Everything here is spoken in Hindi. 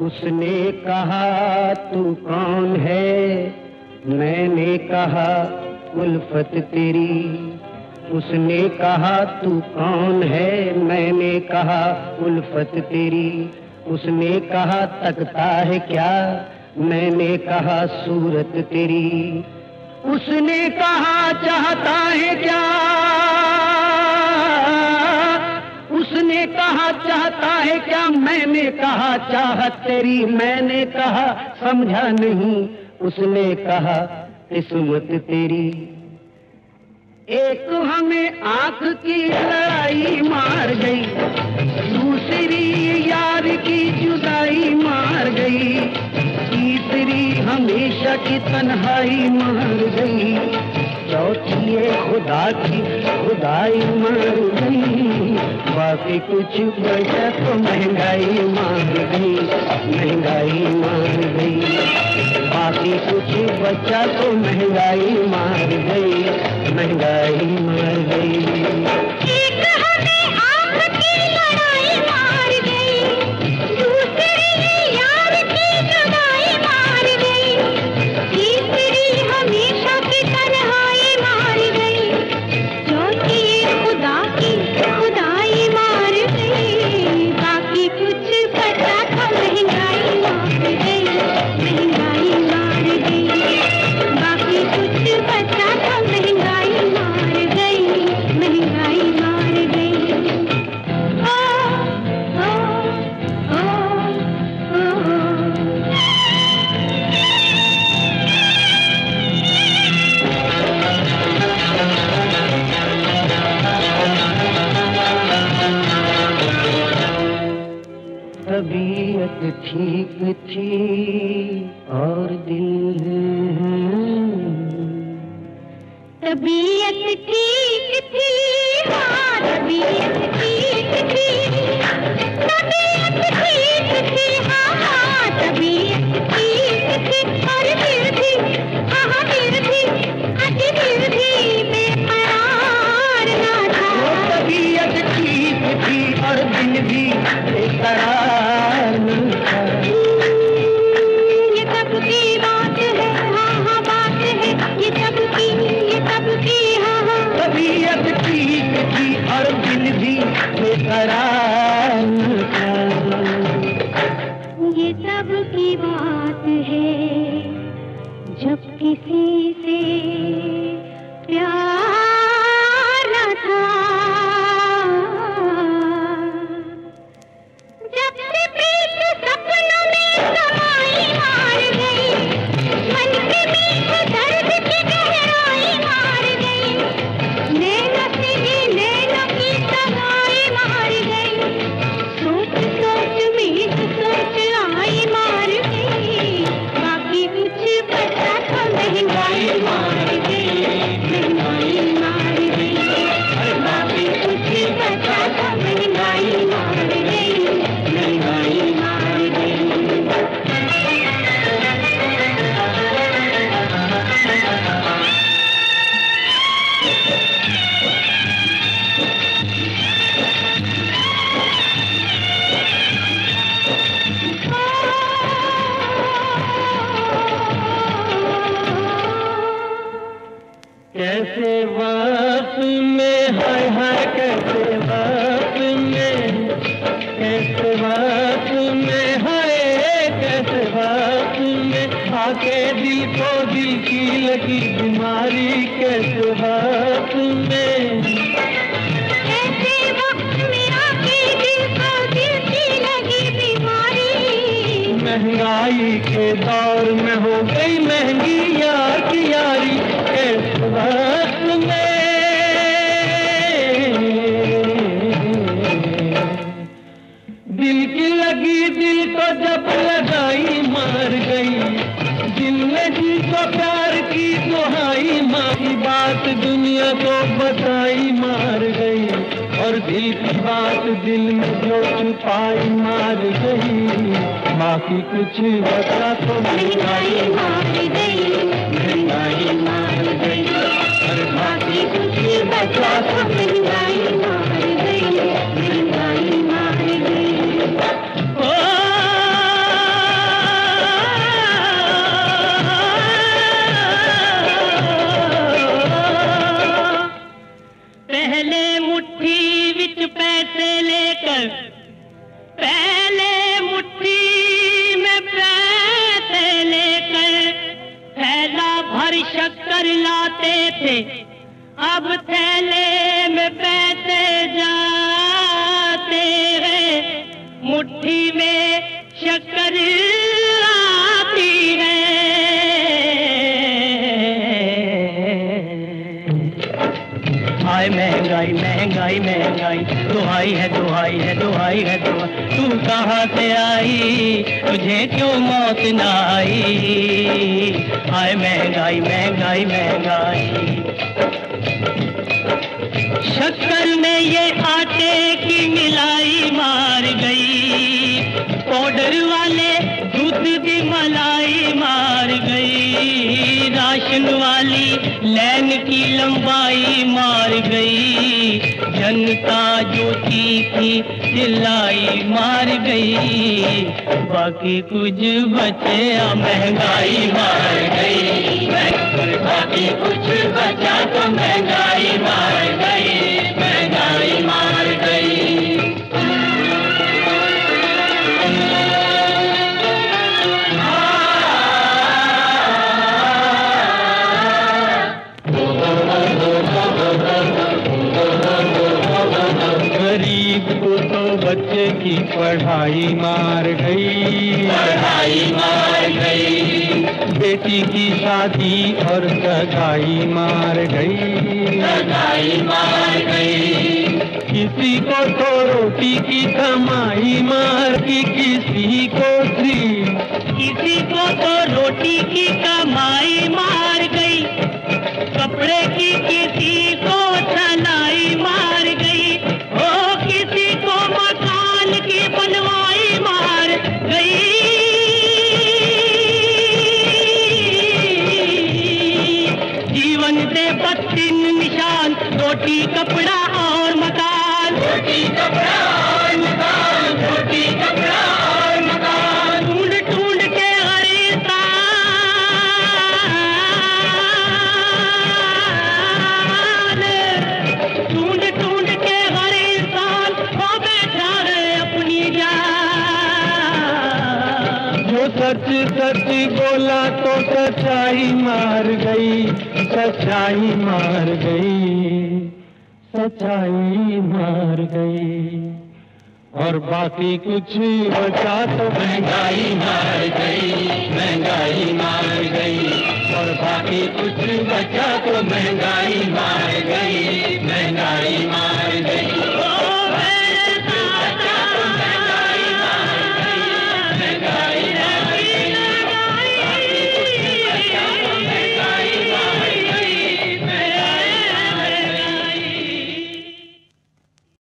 उसने कहा, तू कौन है? मैंने कहा, उल्फत तेरी। उसने कहा, तू कौन है? मैंने कहा, उल्फत तेरी। उसने कहा, तकता है क्या? मैंने कहा, सूरत तेरी। उसने कहा, चाहता है क्या? उसने कहा, चाहता है क्या? मैंने कहा चाहत तेरी मैंने कहा, समझा नहीं। उसने कहा, किस्मत तेरी। एक हमें आँख की लड़ाई मार गई, दूसरी यार की जुदाई मार गई, तीसरी हमेशा की तन्हाई मार गई। है, खुदा की, खुदाई मार गई बाकी कुछ बचा तो महँगाई मार गई महँगाई मार गई बाकी कुछ बचा तो महँगाई मार गई महँगाई मार गई तबीयत ठीक थी हाँ तबीयत ठीक थी। तबीयत ठीक थी हाँ हाँ तबीयत ठीक थी। और फिर भी हाँ हाँ फिर भी हाँ की दिल भी बेकरार कैसे वक्त में हाय कैसे वक्त में आके दिल को दिल की लगी बीमारी कैसे वक्त में महँगाई के दौर में हो गई महँगी लगी दिल को जब लगाई मार गई। दिल ने जी को प्यार की दुहाई मारी, बात दुनिया को बताई मार गई। और दिल की बात दिल में जो छुपाई मार गई। बाकी कुछ बता तो महँगाई मार गई। मार गई। और बाकी कुछ बचा तो लाते थे। अब थैले में पैसे जाते हैं मुट्ठी में शक्कर आती है। आए महँगाई। महँगाई महँगाई। दुहाई है दुहाई है दुहाई है, दुहाई। तू कहाँ से आई? तुझे क्यों मौत न आई? हाय महँगाई महँगाई महँगाई। शक्कर में ये आटे की मिलाई मार गई। पाउडर वाले दूध की मलाई मार गई। राशन वाली लैन की लंबाई मार गई। जनता जो थी चिल्लाई मार गई। बाकी कुछ बचे महँगाई मार गई। पढ़ाई मार गई। पढ़ाई मार गई। बेटी की शादी और सगाई मार गई। सगाई मार गई। किसी को तो रोटी की कमाई मार की किसी को थी किसी को तो रोटी की कमाई मार गई। कपड़े की रोटी कपड़ा और मकान। रोटी कपड़ा और मकान रोटी कपड़ा और मकान। ढूंढ ढूंढ के इंसान ढूंढ ढूंढ के हर इंसान खो बैठा है अपनी जान। जो सच सच बोला तो सच्चाई मार गई सच्चाई मार गई। सच्चाई मार गई। और बाकी कुछ बचा तो महँगाई मार गई, महँगाई मार गई। और बाकी कुछ बचा तो महँगाई मार गई।